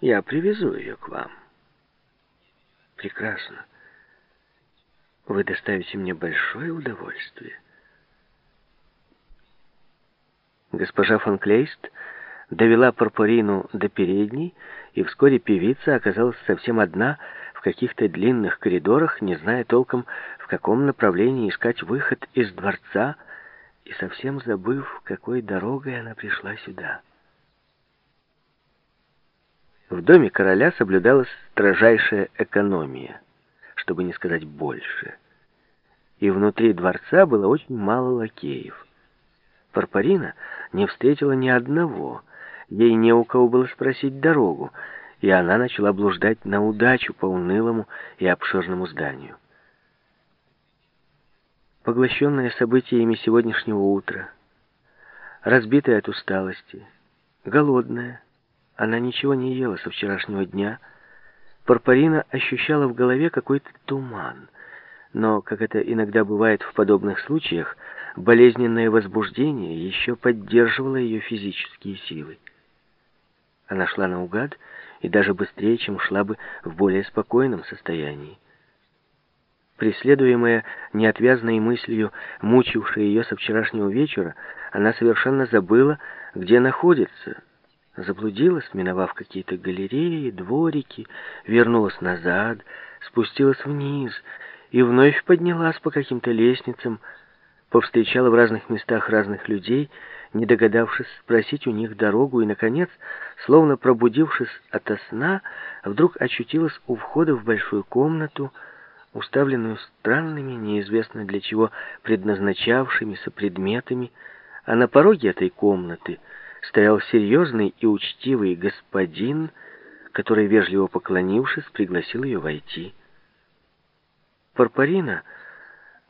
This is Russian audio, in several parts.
Я привезу ее к вам. Прекрасно. Вы доставите мне большое удовольствие. Госпожа фон Клейст довела Парпорину до передней, и вскоре певица оказалась совсем одна в каких-то длинных коридорах, не зная толком, в каком направлении искать выход из дворца, и совсем забыв, какой дорогой она пришла сюда. В доме короля соблюдалась строжайшая экономия, чтобы не сказать больше. И внутри дворца было очень мало лакеев. Парпарина не встретила ни одного, ей не у кого было спросить дорогу, и она начала блуждать на удачу по унылому и обширному зданию. Поглощенная событиями сегодняшнего утра, разбитая от усталости, голодная, она ничего не ела со вчерашнего дня. Парпарина ощущала в голове какой-то туман. Но, как это иногда бывает в подобных случаях, болезненное возбуждение еще поддерживало ее физические силы. Она шла наугад и даже быстрее, чем шла бы в более спокойном состоянии. Преследуемая неотвязной мыслью, мучившей ее со вчерашнего вечера, она совершенно забыла, где находится — Заблудилась, миновав какие-то галереи, дворики, вернулась назад, спустилась вниз и вновь поднялась по каким-то лестницам, повстречала в разных местах разных людей, не догадавшись спросить у них дорогу, и, наконец, словно пробудившись ото сна, вдруг очутилась у входа в большую комнату, уставленную странными, неизвестно для чего предназначавшимися предметами, а на пороге этой комнаты — стоял серьезный и учтивый господин, который, вежливо поклонившись, пригласил ее войти. Парпарина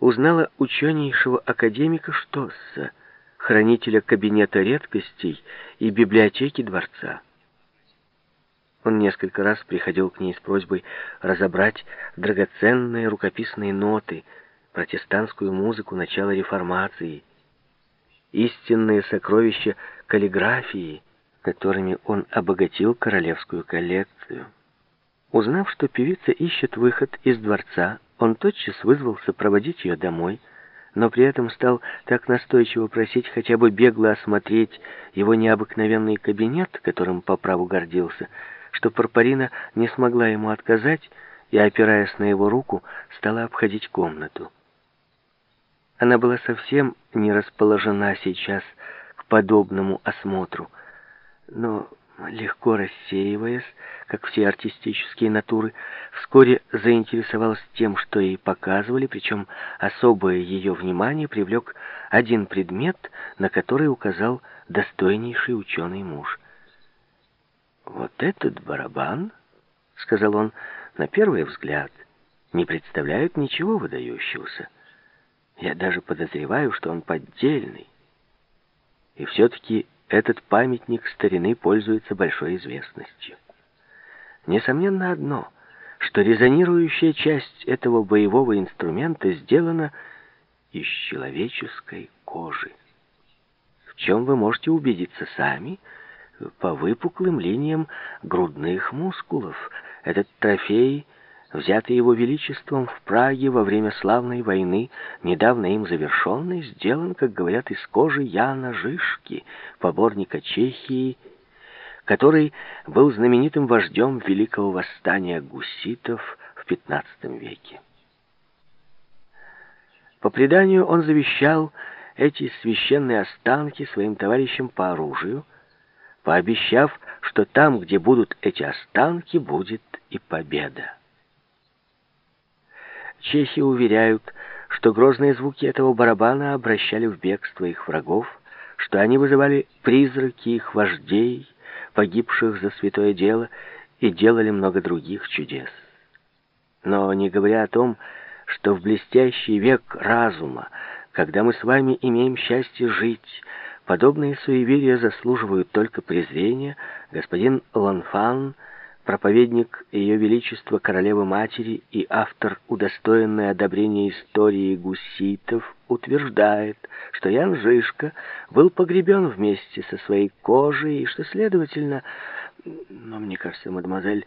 узнала ученейшего академика Штосса, хранителя кабинета редкостей и библиотеки дворца. Он несколько раз приходил к ней с просьбой разобрать драгоценные рукописные ноты, протестантскую музыку начала реформации, истинные сокровища каллиграфии, которыми он обогатил королевскую коллекцию. Узнав, что певица ищет выход из дворца, он тотчас вызвался проводить ее домой, но при этом стал так настойчиво просить хотя бы бегло осмотреть его необыкновенный кабинет, которым по праву гордился, что Парпарина не смогла ему отказать и, опираясь на его руку, стала обходить комнату. Она была совсем не расположена сейчас подобному осмотру. Но, легко рассеиваясь, как все артистические натуры, вскоре заинтересовалась тем, что ей показывали, причем особое ее внимание привлек один предмет, на который указал достойнейший ученый муж. «Вот этот барабан, — сказал он, — на первый взгляд, не представляет ничего выдающегося. Я даже подозреваю, что он поддельный. И все-таки этот памятник старины пользуется большой известностью. Несомненно одно, что резонирующая часть этого боевого инструмента сделана из человеческой кожи. В чем вы можете убедиться сами по выпуклым линиям грудных мускулов. Этот трофей — взятый его величеством в Праге во время славной войны, недавно им завершенной, сделан, как говорят, из кожи Яна Жишки, поборника Чехии, который был знаменитым вождем великого восстания гуситов в XV веке. По преданию он завещал эти священные останки своим товарищам по оружию, пообещав, что там, где будут эти останки, будет и победа. Чехи уверяют, что грозные звуки этого барабана обращали в бегство их врагов, что они вызывали призраки их вождей, погибших за святое дело, и делали много других чудес. Но не говоря о том, что в блестящий век разума, когда мы с вами имеем счастье жить, подобные суеверия заслуживают только презрения, господин Ланфан – проповедник Ее Величества Королевы-Матери и автор удостоенной одобрения истории гуситов, утверждает, что Ян Жишка был погребен вместе со своей кожей и что, следовательно, Но мне кажется, мадемуазель,